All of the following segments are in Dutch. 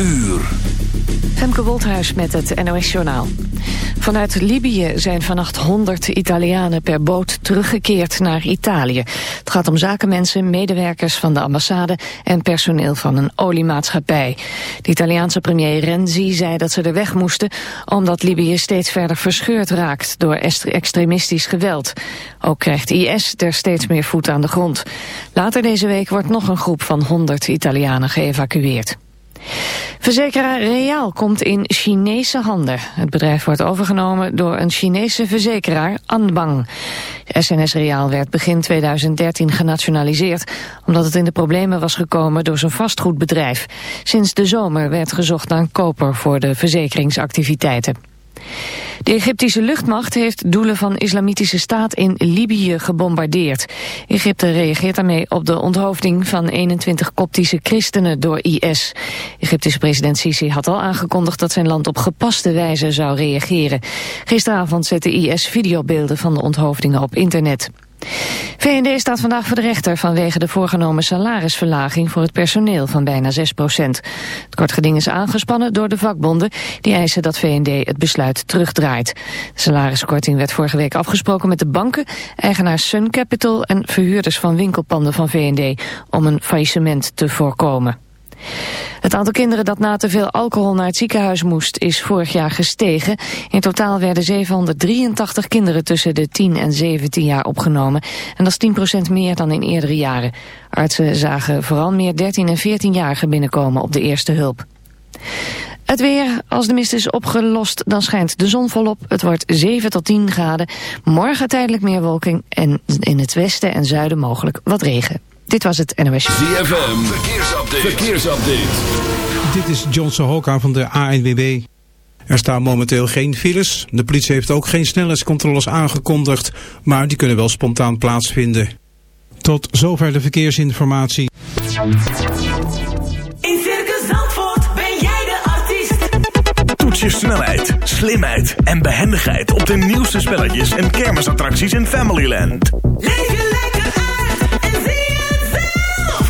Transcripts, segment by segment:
uur. Femke Wolthuis met het NOS-journaal. Vanuit Libië zijn vannacht 100 Italianen per boot teruggekeerd naar Italië. Het gaat om zakenmensen, medewerkers van de ambassade en personeel van een oliemaatschappij. De Italiaanse premier Renzi zei dat ze er weg moesten omdat Libië steeds verder verscheurd raakt door extremistisch geweld. Ook krijgt IS er steeds meer voet aan de grond. Later deze week wordt nog een groep van 100 Italianen geëvacueerd. Verzekeraar Reaal komt in Chinese handen. Het bedrijf wordt overgenomen door een Chinese verzekeraar, Anbang. SNS Reaal werd begin 2013 genationaliseerd... omdat het in de problemen was gekomen door zijn vastgoedbedrijf. Sinds de zomer werd gezocht naar een koper voor de verzekeringsactiviteiten. De Egyptische luchtmacht heeft doelen van islamitische staat in Libië gebombardeerd. Egypte reageert daarmee op de onthoofding van 21 koptische christenen door IS. Egyptische president Sisi had al aangekondigd dat zijn land op gepaste wijze zou reageren. Gisteravond zette IS videobeelden van de onthoofdingen op internet. VND staat vandaag voor de rechter vanwege de voorgenomen salarisverlaging voor het personeel van bijna 6 procent. Het kortgeding is aangespannen door de vakbonden die eisen dat VND het besluit terugdraait. De salariskorting werd vorige week afgesproken met de banken, eigenaars Sun Capital en verhuurders van winkelpanden van VND om een faillissement te voorkomen. Het aantal kinderen dat na te veel alcohol naar het ziekenhuis moest is vorig jaar gestegen. In totaal werden 783 kinderen tussen de 10 en 17 jaar opgenomen. En dat is 10% meer dan in eerdere jaren. Artsen zagen vooral meer 13 en 14-jarigen binnenkomen op de eerste hulp. Het weer, als de mist is opgelost, dan schijnt de zon volop. Het wordt 7 tot 10 graden. Morgen tijdelijk meer wolking en in het westen en zuiden mogelijk wat regen. Dit was het NOS. ZFM, verkeersupdate. verkeersupdate. Dit is John Sohoka van de ANWB. Er staan momenteel geen files. De politie heeft ook geen snelheidscontroles aangekondigd, maar die kunnen wel spontaan plaatsvinden. Tot zover de verkeersinformatie. In Circus Zandvoort ben jij de artiest. Toets je snelheid, slimheid en behendigheid op de nieuwste spelletjes en kermisattracties in Familyland. Leef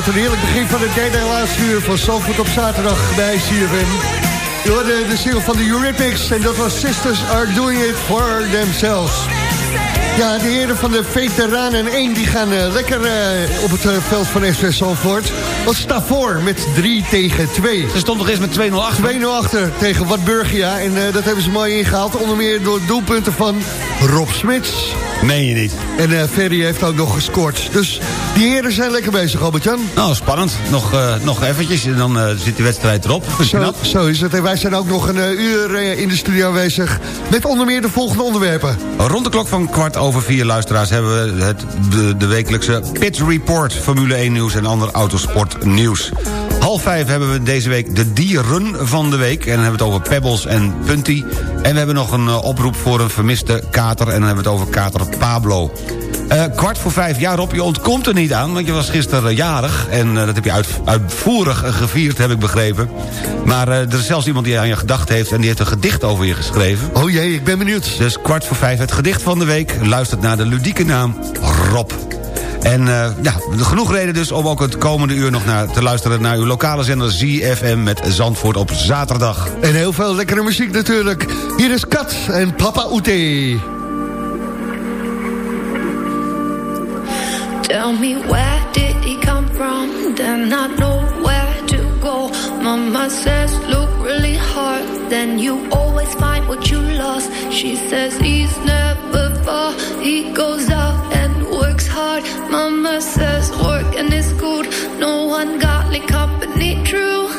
Wat een heerlijk begin van het derde en laatste uur van Zandvoort op zaterdag bij CFM. Je hoorde de single van de Eurythmics en dat was Sisters Are Doing It For Themselves. Ja, de heren van de veteranen 1 die gaan eh, lekker eh, op het eh, veld van SV Zandvoort. Wat staat voor met 3 tegen 2. Ze stond nog eens met 2-0 achter. 2-0 achter tegen Watburgia. En dat hebben ze mooi ingehaald. Onder meer door doelpunten van Rob Smits. Meen je niet. En eh Ferry heeft ook nog gescoord. Dus die heren zijn lekker bezig, Albert-Jan. Nou, spannend. Nog, eh, nog eventjes en dan eh, zit die wedstrijd erop. Zo, zo is het. En wij zijn ook nog een uur in de studio aanwezig... met onder meer de volgende onderwerpen. Rond de klok van kwart over vier luisteraars hebben we het, de, de wekelijkse Pit Report, Formule 1 nieuws en ander autosport nieuws. Half vijf hebben we deze week de dieren van de week. En dan hebben we het over Pebbles en Punty. En we hebben nog een eh, oproep voor een vermiste kater. En dan hebben we het over kater Pablo. Eh, kwart voor vijf, ja Rob, je ontkomt er niet aan... want je was gisteren eh, jarig en dat heb je uit, uitvoerig gevierd, heb ik begrepen. Maar er is zelfs iemand die aan je gedacht heeft... en die heeft een gedicht over je geschreven. Oh jee, ik ben benieuwd. Dus kwart voor vijf, het gedicht van de week... luistert naar de ludieke naam Rob. En eh, ja, genoeg reden dus om ook het komende uur nog naar, te luisteren... naar uw lokale zender ZFM met Zandvoort op zaterdag. En heel veel lekkere muziek natuurlijk. Hier is Kat en Papa Oete. Tell me where did he come from? Then I know where to go. Mama says, look really hard. Then you always find what you lost. She says he's never far. He goes out and works hard. Mama says working is good. No one ungodly company true.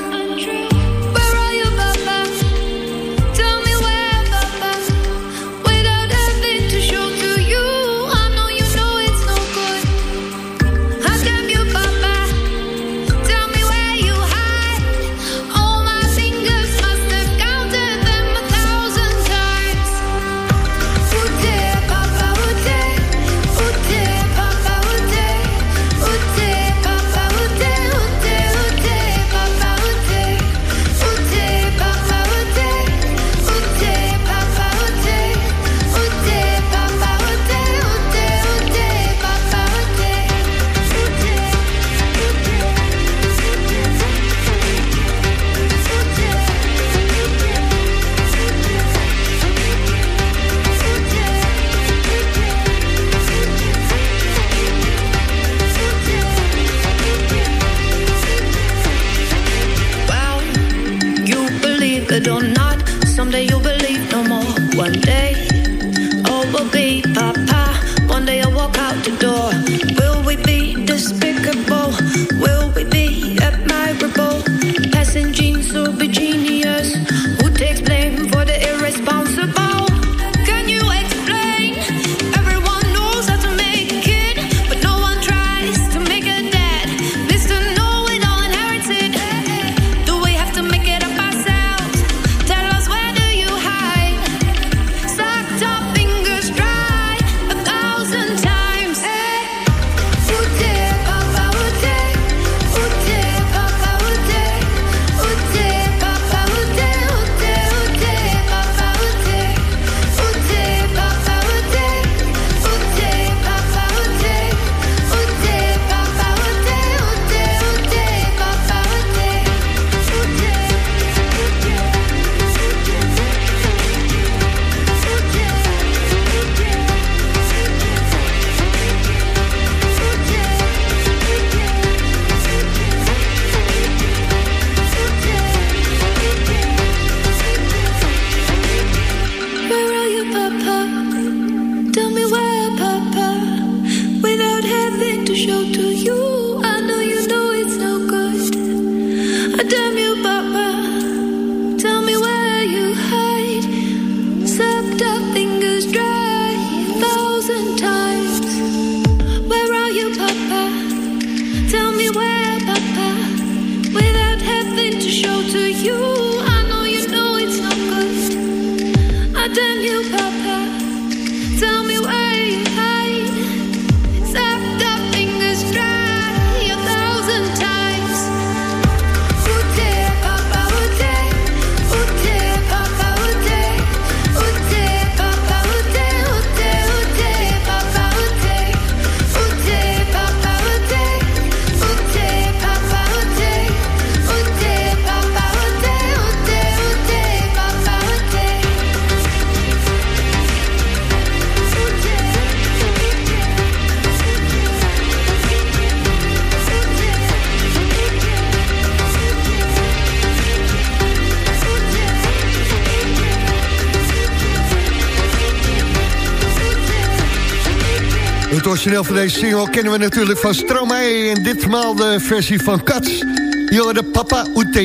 Origineel van deze single kennen we natuurlijk van Stromae... en ditmaal de versie van Cats. Jorde Papa Oete.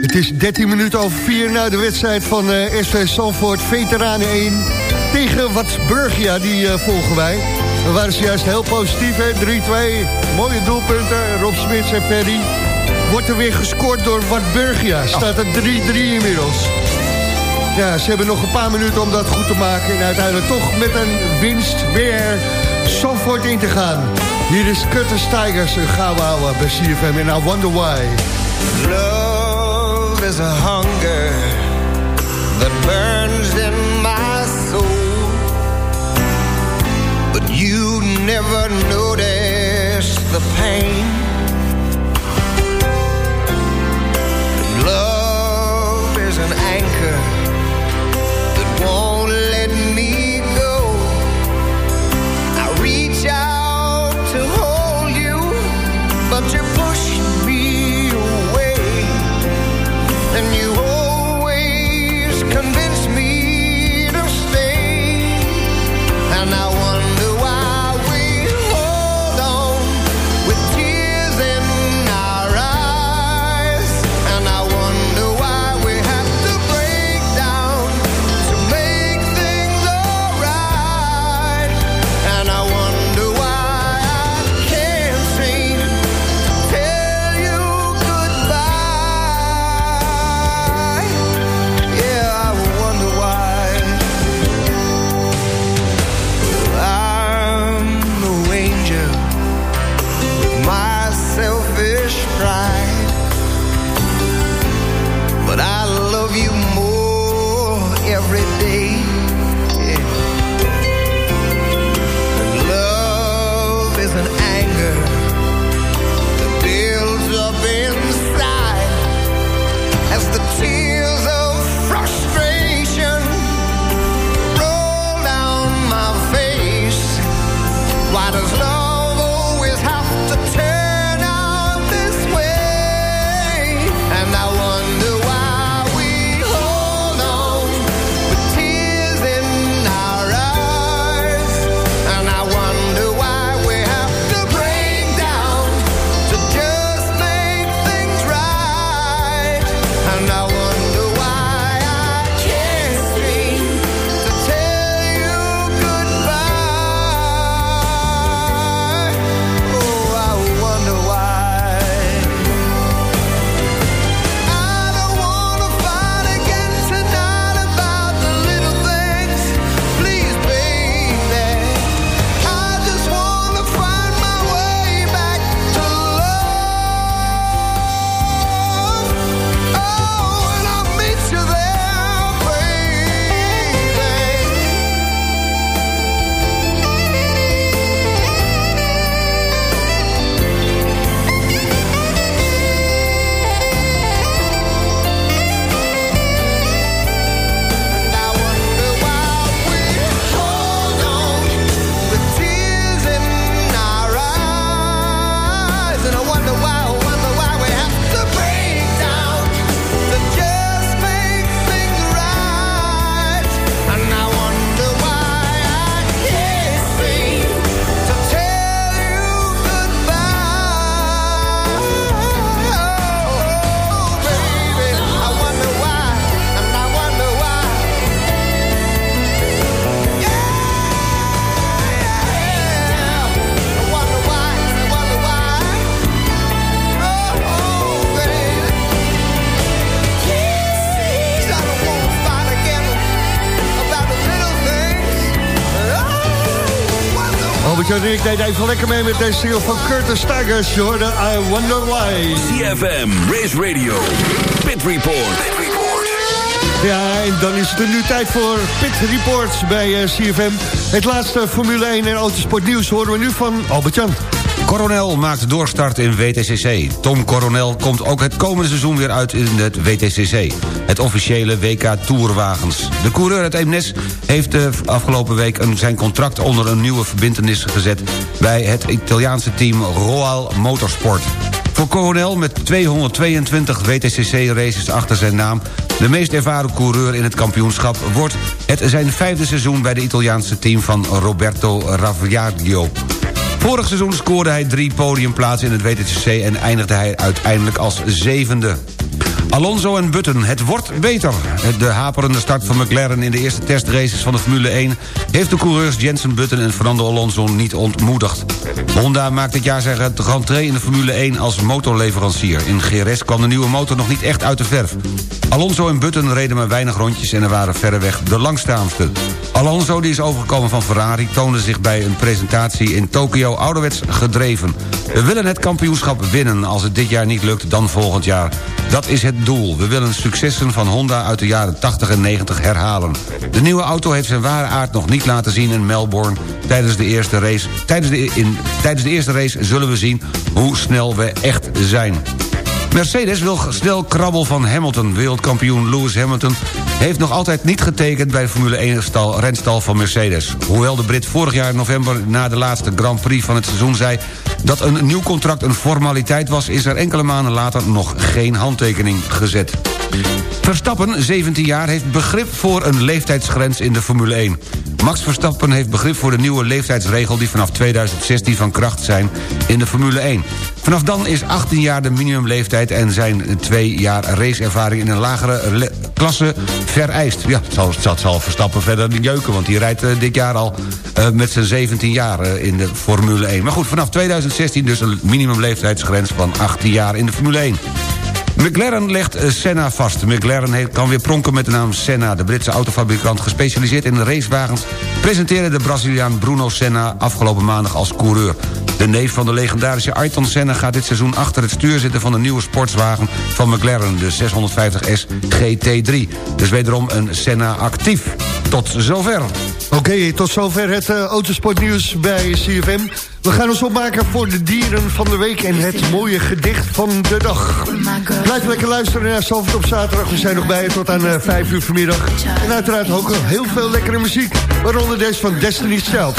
Het is 13 minuten over 4 na de wedstrijd van eh SV Sanford Veteranen 1... tegen Watsburgia, die eh, volgen wij. We waren ze juist heel positief, hè? 3-2, mooie doelpunten, Rob Smits en Perry. Wordt er weer gescoord door Watsburgia. Staat het 3-3 inmiddels. Ja, ze hebben nog een paar minuten om dat goed te maken... en uiteindelijk toch met een winst weer Zandvoort in te gaan. Hier is Curtis Tigers, een ouwe bij CFM I Wonder Why. Love is a hunger that burns in my soul. But you never notice the pain. And you En ik deed even lekker mee met deze single van Curtis Tigers. Je hoorde I Wonder Why. CFM, Race Radio, Pit Report. Ja, en dan is het er nu tijd voor Pit Reports bij eh, CFM. Het laatste Formule 1 en Autosport nieuws horen we nu van Albert Jan. Coronel maakt doorstart in WTCC. Tom Coronel komt ook het komende seizoen weer uit in het WTCC. Het officiële WK Tourwagens. De coureur uit Eemnes heeft de afgelopen week zijn contract onder een nieuwe verbintenis gezet... bij het Italiaanse team Roal Motorsport. Voor Coronel met 222 WTCC-races achter zijn naam... de meest ervaren coureur in het kampioenschap... wordt het zijn vijfde seizoen bij de Italiaanse team van Roberto Ravviadio. Vorig seizoen scoorde hij drie podiumplaatsen in het WTCC... en eindigde hij uiteindelijk als zevende. Alonso en Button, het wordt beter. De haperende start van McLaren in de eerste testraces van de Formule 1... heeft de coureurs Jensen Button en Fernando Alonso niet ontmoedigd. Honda maakt dit jaar zijn rentree in de Formule 1 als motorleverancier. In GRS kwam de nieuwe motor nog niet echt uit de verf. Alonso en Button reden maar weinig rondjes en er waren verreweg de langstaamste. Alonso, die is overgekomen van Ferrari... toonde zich bij een presentatie in Tokio ouderwets gedreven. We willen het kampioenschap winnen. Als het dit jaar niet lukt, dan volgend jaar. Dat is het doel. We willen successen van Honda uit de jaren 80 en 90 herhalen. De nieuwe auto heeft zijn ware aard nog niet laten zien in Melbourne... tijdens de eerste race. Tijdens de, in, tijdens de eerste race zullen we zien hoe snel we echt zijn. Mercedes wil snel krabbel van Hamilton. Wereldkampioen Lewis Hamilton heeft nog altijd niet getekend... bij de Formule 1 stal, renstal van Mercedes. Hoewel de Brit vorig jaar in november na de laatste Grand Prix van het seizoen zei... dat een nieuw contract een formaliteit was... is er enkele maanden later nog geen handtekening gezet. Verstappen, 17 jaar, heeft begrip voor een leeftijdsgrens in de Formule 1. Max Verstappen heeft begrip voor de nieuwe leeftijdsregel... die vanaf 2016 van kracht zijn in de Formule 1. Vanaf dan is 18 jaar de minimumleeftijd... en zijn twee jaar raceervaring in een lagere klasse vereist. Ja, dat zal, zal Verstappen verder niet jeuken... want die rijdt eh, dit jaar al eh, met zijn 17 jaar eh, in de Formule 1. Maar goed, vanaf 2016 dus een minimumleeftijdsgrens van 18 jaar in de Formule 1. McLaren legt eh, Senna vast. McLaren kan weer pronken met de naam Senna. De Britse autofabrikant gespecialiseerd in racewagens... presenteerde de Braziliaan Bruno Senna afgelopen maandag als coureur. De neef van de legendarische Ayrton Senna gaat dit seizoen achter het stuur zitten... van de nieuwe sportswagen van McLaren, de 650S GT3. Dus wederom een Senna actief. Tot zover. Oké, tot zover het eh, autosportnieuws bij CFM. We gaan ons opmaken voor de dieren van de week... en het mooie gedicht van de dag. Blijf lekker luisteren naar Zalvert op zaterdag. We zijn nog bij je tot aan eh, 5 uur vanmiddag. En uiteraard ook heel veel lekkere muziek. Waaronder deze van Destiny's Child.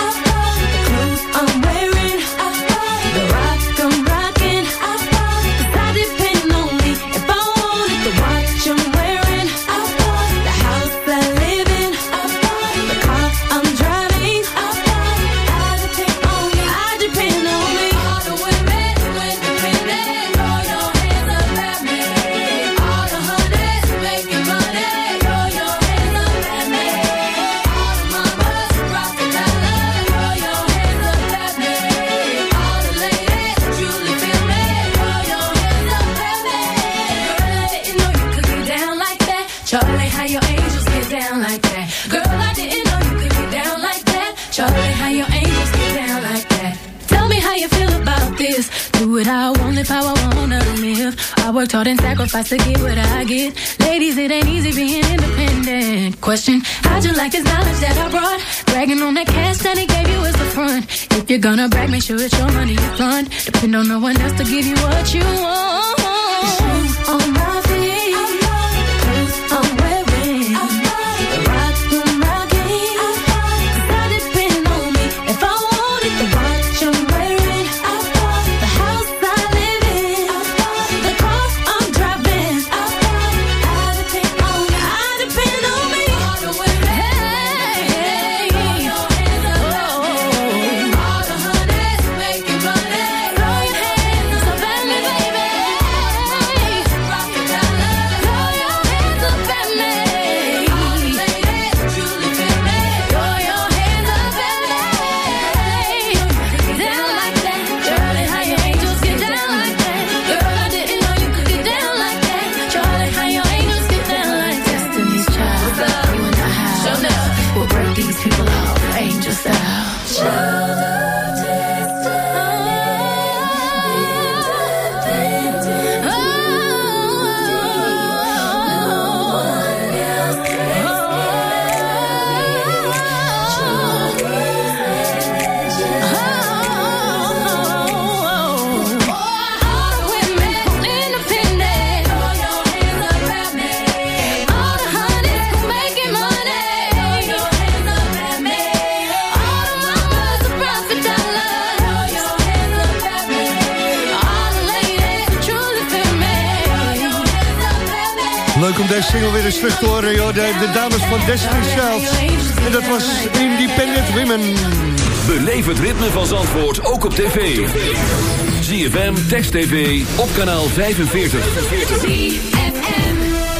you're gonna brag, make sure it's your money you fund. Depend on no one else to give you what you want. Shoes on my feet. Single weer eens terug te horen, joh. De, de dames van Destiny Child. En dat was Independent Women. Beleef het ritme van Zandvoort ook op tv. ZFM, Text TV, op kanaal 45.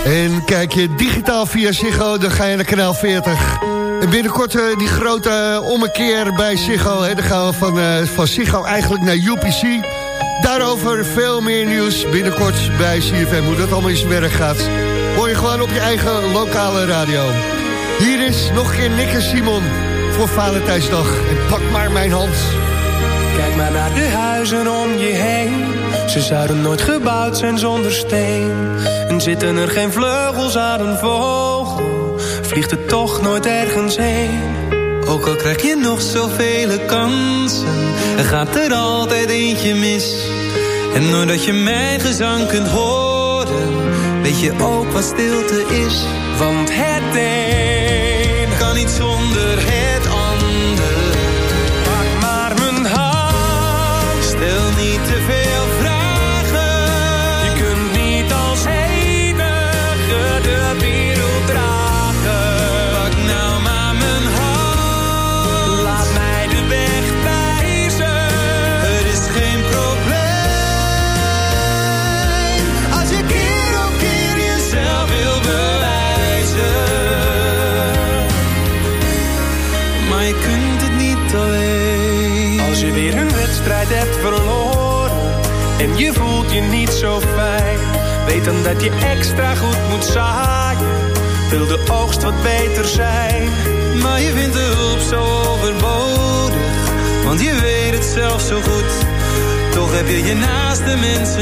En kijk je digitaal via Ziggo, dan ga je naar kanaal 40. En binnenkort eh, die grote eh, ommekeer bij Ziggo. Hè, dan gaan we van, eh, van Ziggo eigenlijk naar UPC. Daarover veel meer nieuws binnenkort bij CFM. Hoe dat allemaal in zijn werk gaat. Hoor je gewoon op je eigen lokale radio. Hier is nog een keer Nick en Simon voor Valentijnsdag. En pak maar mijn hand. Kijk maar naar de huizen om je heen. Ze zouden nooit gebouwd zijn zonder steen. En zitten er geen vleugels aan een vogel, vliegt het toch nooit ergens heen. Ook al krijg je nog zoveel kansen, er gaat er altijd eentje mis. En doordat je mijn gezang kunt horen, weet je ook wat stilte is. Want het een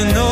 to know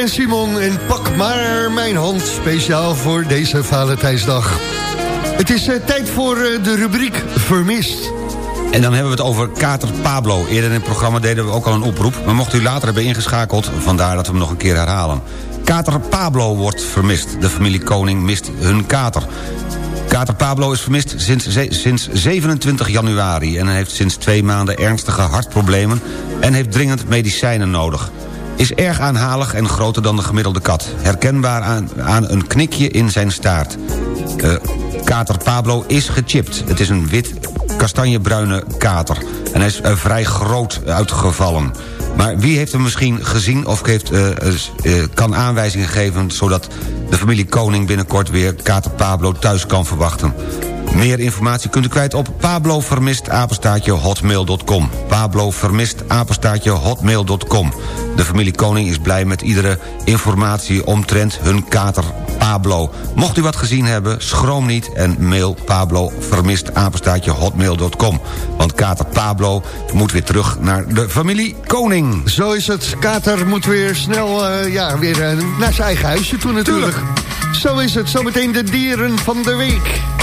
en Simon en pak maar mijn hand. Speciaal voor deze Valentijnsdag. Het is eh, tijd voor eh, de rubriek Vermist. En dan hebben we het over Kater Pablo. Eerder in het programma deden we ook al een oproep... maar mocht u later hebben ingeschakeld, vandaar dat we hem nog een keer herhalen. Kater Pablo wordt vermist. De familie Koning mist hun kater. Kater Pablo is vermist sinds, sinds 27 januari... en heeft sinds twee maanden ernstige hartproblemen... en heeft dringend medicijnen nodig. Is erg aanhalig en groter dan de gemiddelde kat. Herkenbaar aan, aan een knikje in zijn staart. Eh, kater Pablo is gechipt. Het is een wit kastanjebruine kater. En hij is eh, vrij groot uitgevallen. Maar wie heeft hem misschien gezien of heeft, eh, kan aanwijzingen geven... zodat de familie Koning binnenkort weer kater Pablo thuis kan verwachten? Meer informatie kunt u kwijt op Pablo Vermist apenstaartje hotmail.com. Pablo Vermist apenstaartje hotmail.com. De familie Koning is blij met iedere informatie omtrent hun kater Pablo. Mocht u wat gezien hebben, schroom niet en mail Pablo Vermist apenstaartje hotmail.com. Want kater Pablo moet weer terug naar de familie Koning. Zo is het. Kater moet weer snel eh, ja, weer, eh, naar zijn eigen huisje toe natuurlijk. Zo is het. Zometeen de dieren van de week.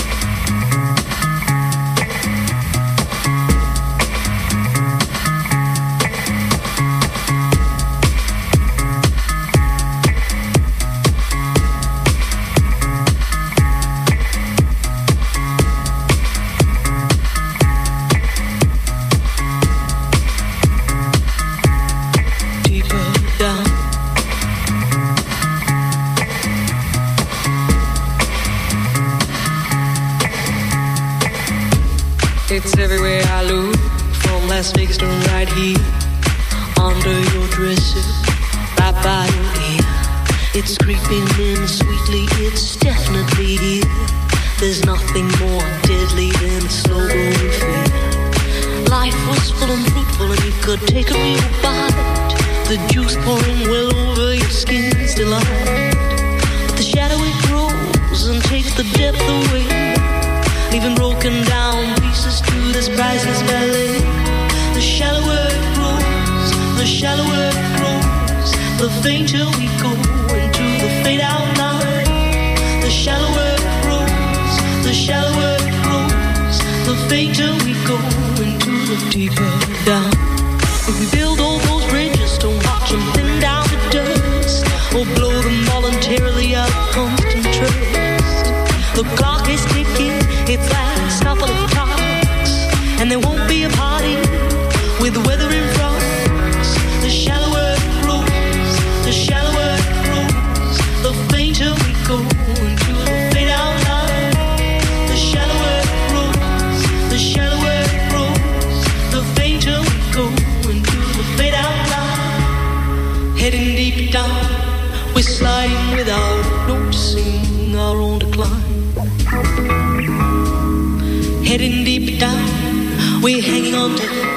world.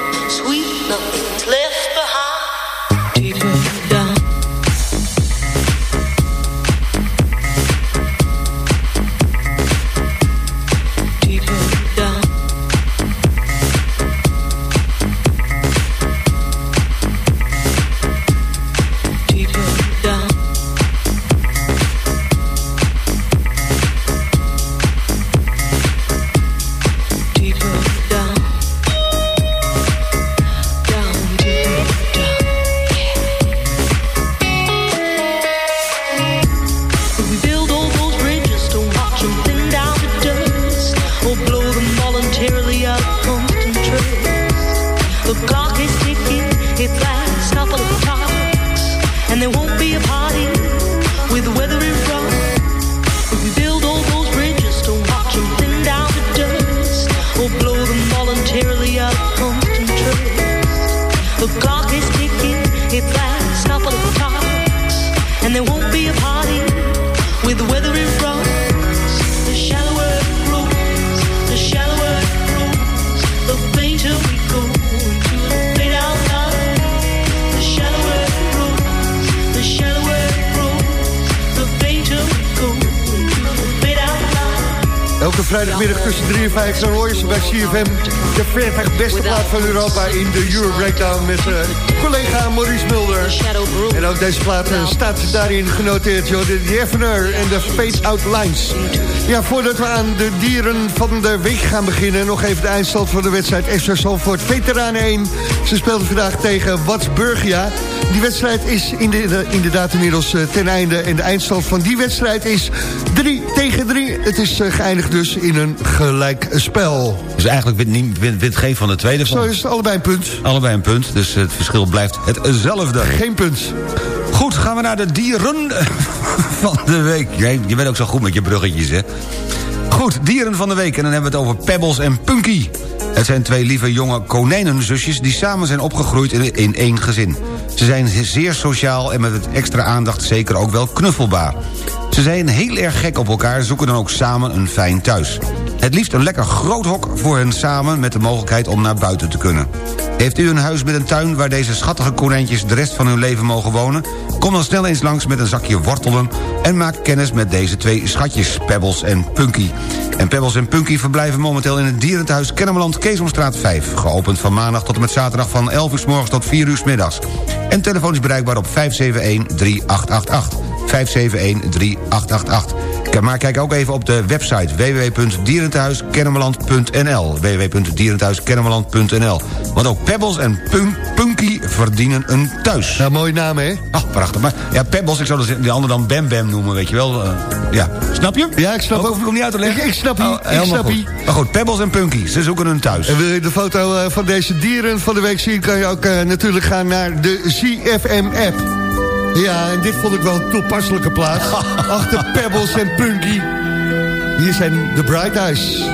Europa in de Euro Breakdown met eh, collega Maurice Mulder. En ook deze plaat eh, staat daarin genoteerd. Joh, de Jeffner en de Fade Out Lines. Ja, voordat we aan de dieren van de week gaan beginnen... nog even de eindstand van de wedstrijd FC Zalvoort Veteranen 1. Ze speelden vandaag tegen Watsburgia. Die wedstrijd is in de, inderdaad inmiddels eh, ten einde. En de eindstand van die wedstrijd is 3 tegen 3. Het is eh, geëindigd dus in een gelijk spel. Dus eigenlijk wint, wint geen van de tweede van. Zo is het allebei een punt. Allebei een punt, dus het verschil blijft hetzelfde. Geen punt. Goed, gaan we naar de dieren van de week. Jij- Je bent ook zo goed met je bruggetjes, hè? Goed, dieren van de week. En dan hebben we het over Pebbles en Punky. Het zijn twee lieve jonge konijnenzusjes... die samen zijn opgegroeid in, één gezin. Ze zijn zeer sociaal en met extra aandacht zeker ook wel knuffelbaar. Ze zijn heel erg gek op elkaar... zoeken dan ook samen een fijn thuis. Het liefst een lekker groot hok voor hen samen... met de mogelijkheid om naar buiten te kunnen. Heeft u een huis met een tuin waar deze schattige konijntjes... de rest van hun leven mogen wonen? Kom dan snel eens langs met een zakje wortelen... en maak kennis met deze twee schatjes, Pebbles en Punky. En Pebbles en Punky verblijven momenteel in het dierenthuis Kennemerland Keesomstraat 5. Geopend van maandag tot en met zaterdag van 11 uur s morgens tot 4 uur s middags. En telefoon is bereikbaar op 571-3888. 571-3888. Maar kijk ook even op de website www.dierenthuiskennemerland.nl www.dierenthuiskennemerland.nl Want ook Pebbles en Pun- Punky verdienen een thuis. Ja, mooie naam, hè? Ach, prachtig. Maar ja, Pebbles, ik zou de- de ander dan Bam Bam noemen, weet je wel. Eh, ja, snap je? Ja, ik snap ook. Hoef ik hem niet uit te leggen? Ik, ik snap je, Oh, ik snap goed. je. Maar goed, Pebbles en Punky, ze zoeken een thuis. En wil je de foto eh, van deze dieren van de week zien... kan je ook eh, natuurlijk gaan naar de ZFM-app. Ja, en dit vond ik wel een toepasselijke plaats. Achter Pebbles en Punky. Hier zijn de Bright Eyes.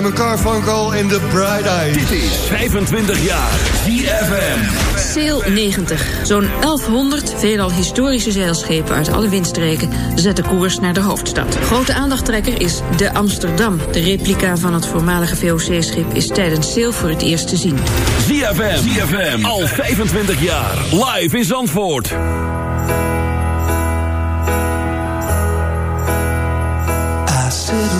Simon Carfunkel en de Bright Eyes. Dit is 25 jaar ZFM. Sail 90. Zo'n 1100 veelal historische zeilschepen uit alle windstreken zetten koers naar de hoofdstad. Grote aandachttrekker is de Amsterdam. De replica van het voormalige VOC-schip is tijdens Sail voor het eerst te zien. ZFM. ZFM. Al 25 jaar. Live in Zandvoort. I.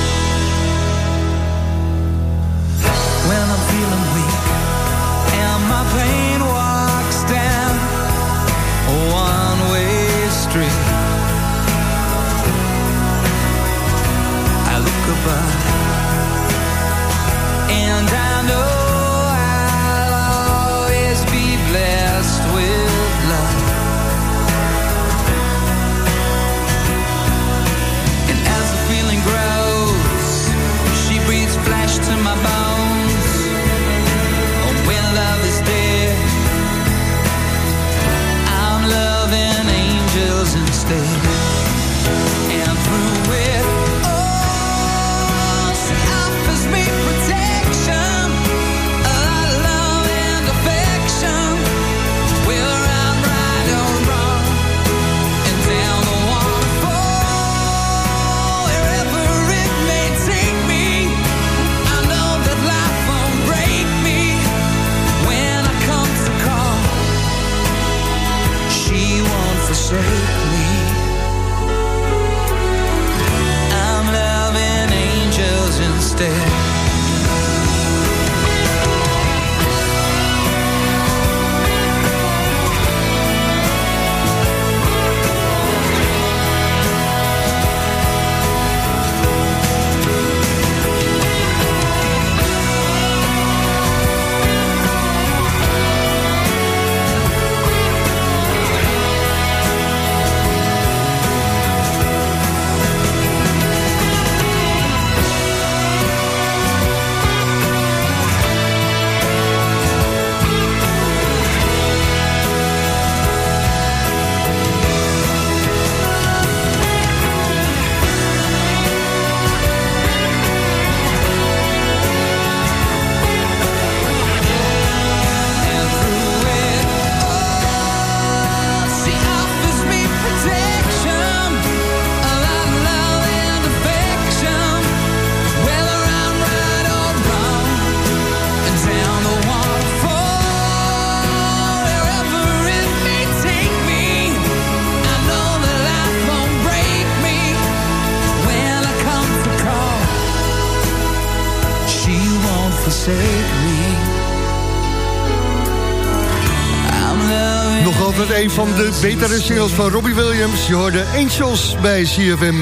De betere singles van Robbie Williams. Je hoorde Angels bij CFM.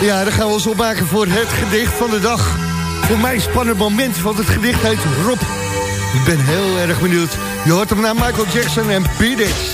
Ja, dan gaan we ons opmaken voor het gedicht van de dag. Voor mij spannend moment, want het gedicht heet Rob. Ik ben heel erg benieuwd. Je hoort hem naar Michael Jackson en Beat It.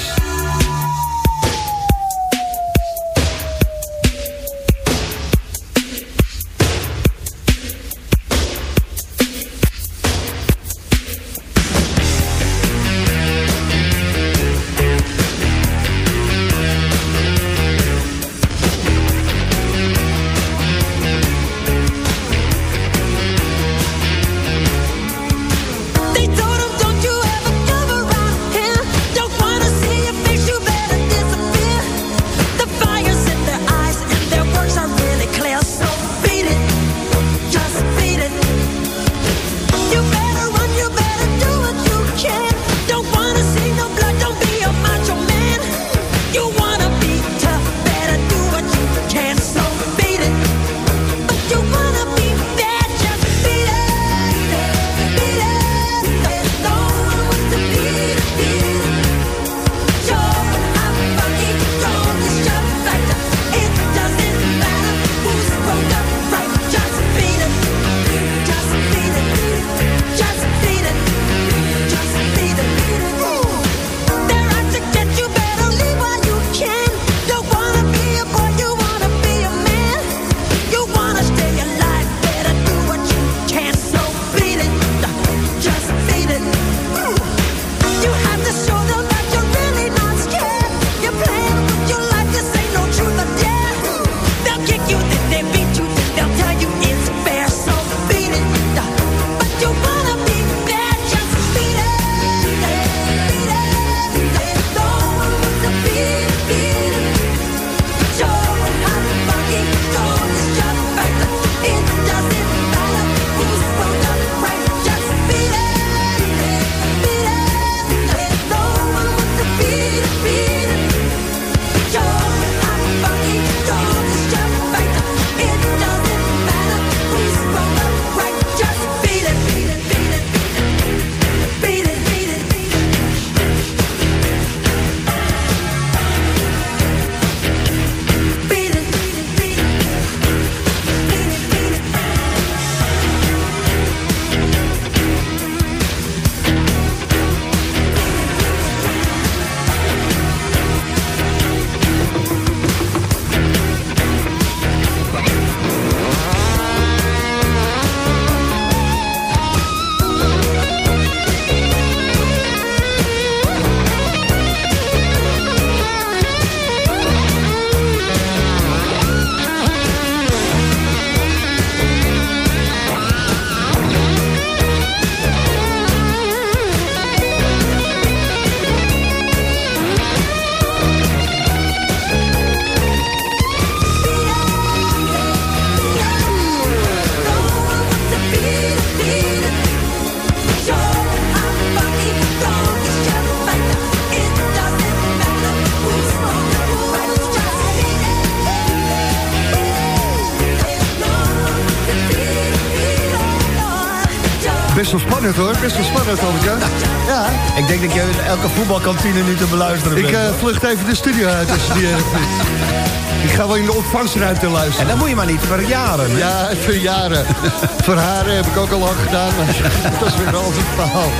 Spannend hoor. Best wel spannend, Jan. Ja. Ik denk dat je elke voetbalkantine nu te beluisteren Ik bent. eh, vlucht even de studio uit als je die vindt. Ik ga wel in de ontvangstruimte luisteren. En dat moet je maar niet voor jaren. hè? Ja, voor jaren. voor haren heb ik ook al lang gedaan, maar dat is weer een ander verhaal.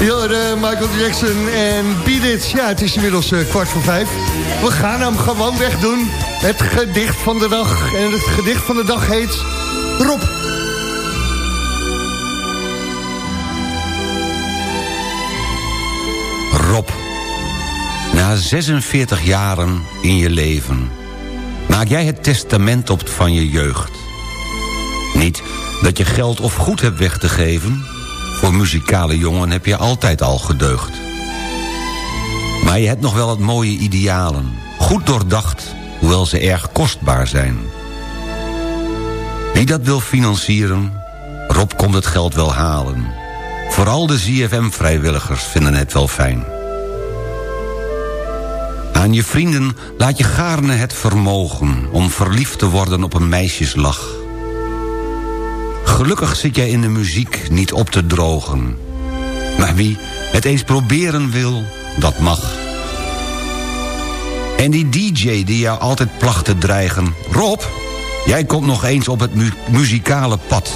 Eh, Michael Jackson en Beat It. Ja, het is inmiddels eh, kwart voor vijf. We gaan hem gewoon wegdoen. Het gedicht van de dag. En het gedicht van de dag heet. Rob, na 46 jaren in je leven... maak jij het testament op van je jeugd. Niet dat je geld of goed hebt weg te geven... voor muzikale jongen heb je altijd al gedeugd. Maar je hebt nog wel wat mooie idealen. Goed doordacht, hoewel ze erg kostbaar zijn. Wie dat wil financieren, Rob komt het geld wel halen. Vooral de ZFM-vrijwilligers vinden het wel fijn. Aan je vrienden laat je gaarne het vermogen... om verliefd te worden op een meisjeslach. Gelukkig zit jij in de muziek niet op te drogen. Maar wie het eens proberen wil, dat mag. En die DJ die jou altijd placht te dreigen... Rob, jij komt nog eens op het mu- muzikale pad.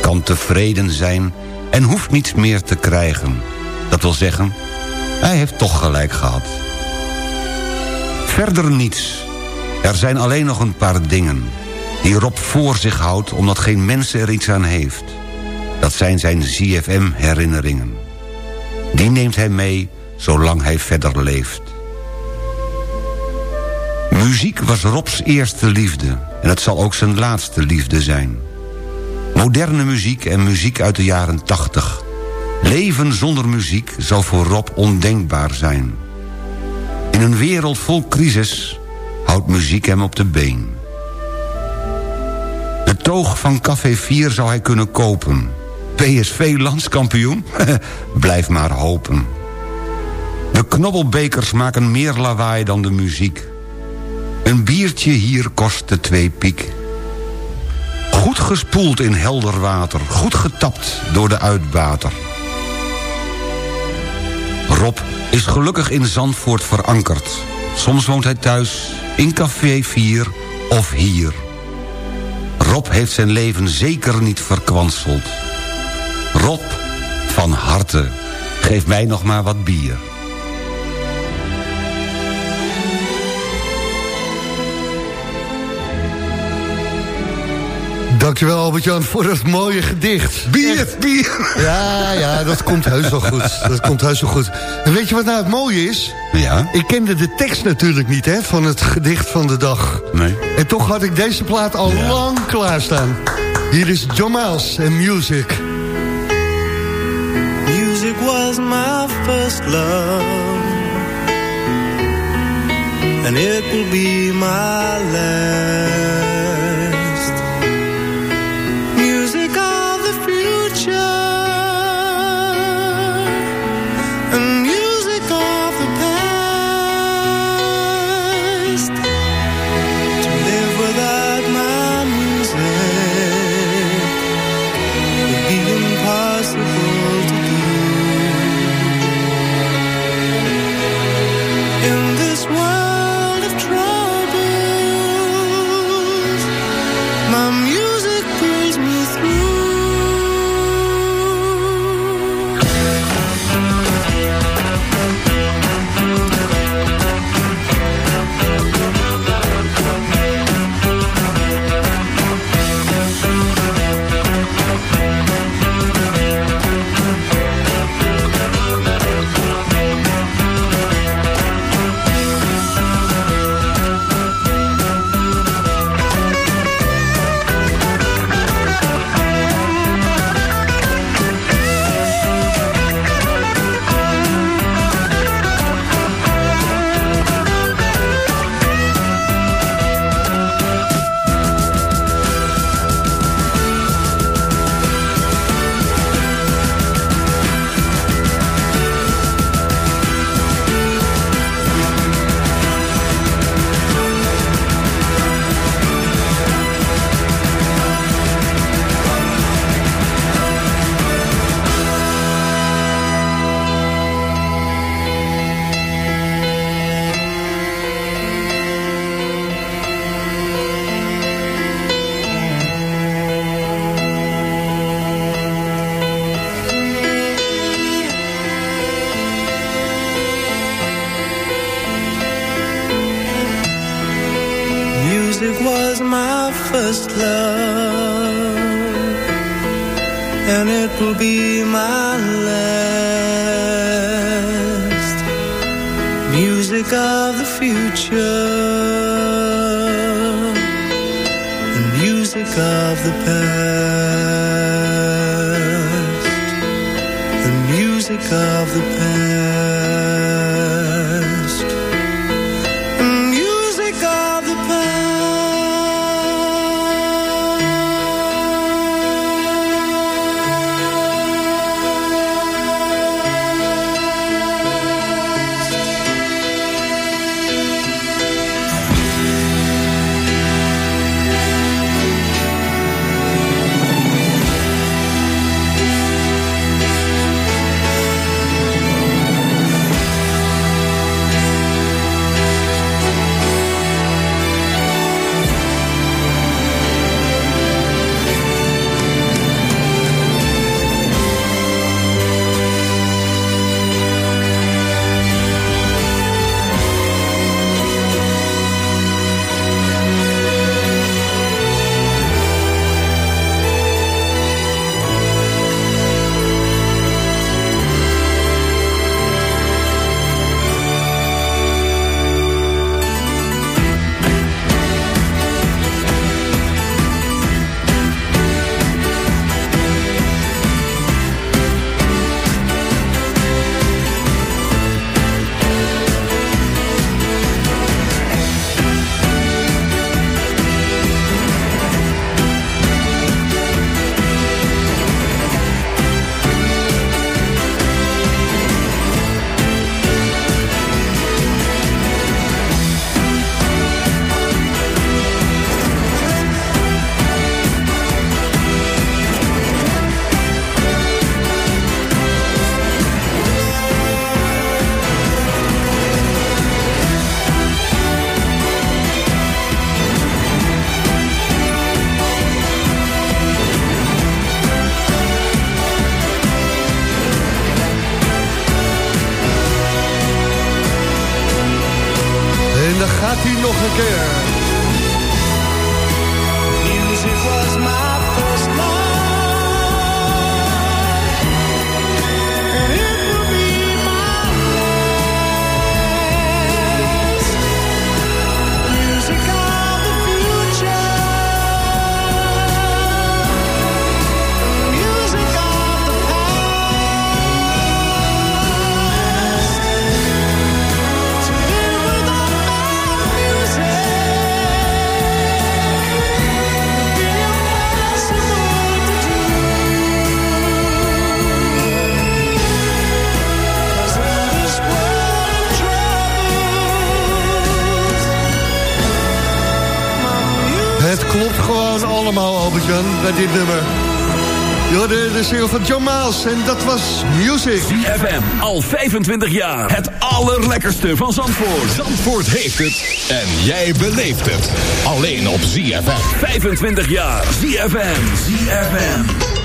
Kan tevreden zijn en hoeft niets meer te krijgen. Dat wil zeggen, hij heeft toch gelijk gehad. Verder niets. Er zijn alleen nog een paar dingen... die Rob voor zich houdt omdat geen mens er iets aan heeft. Dat zijn zijn ZFM-herinneringen. Die neemt hij mee zolang hij verder leeft. Muziek was Robs eerste liefde... en het zal ook zijn laatste liefde zijn. Moderne muziek en muziek uit de jaren tachtig. Leven zonder muziek zou voor Rob ondenkbaar zijn. In een wereld vol crisis houdt muziek hem op de been. De toog van Café 4 zou hij kunnen kopen. PSV landskampioen? Blijf maar hopen. De knobbelbekers maken meer lawaai dan de muziek. Een biertje hier kostte twee piek. Goed gespoeld in helder water, goed getapt door de uitbater. Rob is gelukkig in Zandvoort verankerd. Soms woont hij thuis, in Café 4 of hier. Rob heeft zijn leven zeker niet verkwanseld. Rob, van harte, geef mij nog maar wat bier. Dankjewel Albert-Jan voor het mooie gedicht. Bier, bier. Ja, ja, dat komt heus wel goed. Dat komt heus wel goed. En weet je wat nou het mooie is? Ja? Ik kende de tekst natuurlijk niet, hè, van het gedicht van de dag. Nee. En toch had ik deze plaat al lang klaarstaan. Hier is John Miles en Music. Music was my first love, and it will be my last. will be my last. Music of the future. bij dit nummer. De single van John Miles en dat was Music. FM al 25 jaar. Het allerlekkerste van Zandvoort. Zandvoort heeft het en jij beleeft het. Alleen op ZFM. 25 jaar. ZFM. ZFM.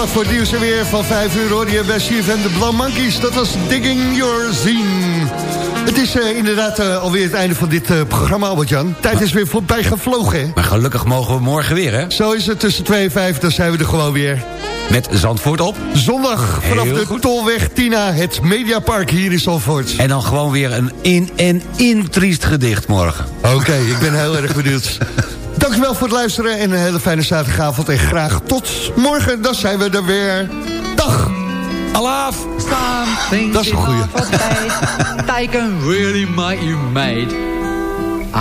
Vlak voor het nieuws en weer van 5 uur hoor je bij CFM de Blauw Monkeys. Dat was Digging Your Zine. Het is eh, inderdaad eh, alweer het einde van dit eh, programma, Albert-Jan. Tijd is weer voorbij gevlogen, hè? Maar gelukkig mogen we morgen weer, hè? Zo is het tussen 2 en 5, dan zijn we er gewoon weer. Met Zandvoort op. Zondag vanaf Heel de goed. Tolweg Tina, het Mediapark hier in Zandvoort. En dan gewoon weer een in- en intriest gedicht morgen. Oké, ik ben heel erg benieuwd. Dankjewel voor het luisteren en een hele fijne zaterdagavond. En graag tot morgen, dan zijn we er weer. Dag! Alaaf! Dat is een goeie. They can really make you mad.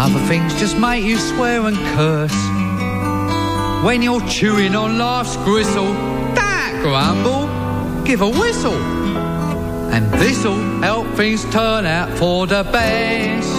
Other things just make you swear and curse. When you're chewing on life's gristle, that grumble, give a whistle. And this'll help things turn out for the best.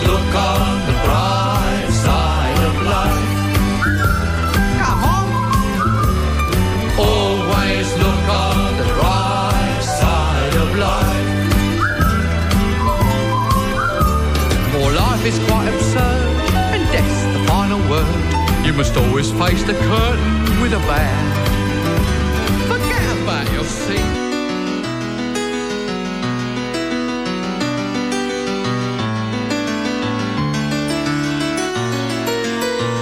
Hey, always look on the bright side of life. Come on. Always look on the bright side of life. For life is quite absurd, and death's the final word. You must always face the curtain with a bow. Forget about your seat.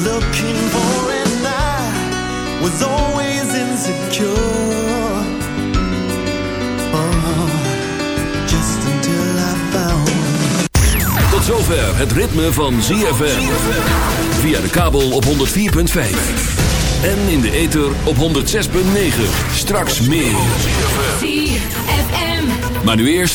looking for, and I was always insecure. Oh, just until I found. Tot zover het ritme van ZFM. Via de kabel op 104.5. En in de ether op 106.9. Straks meer. Maar nu eerst...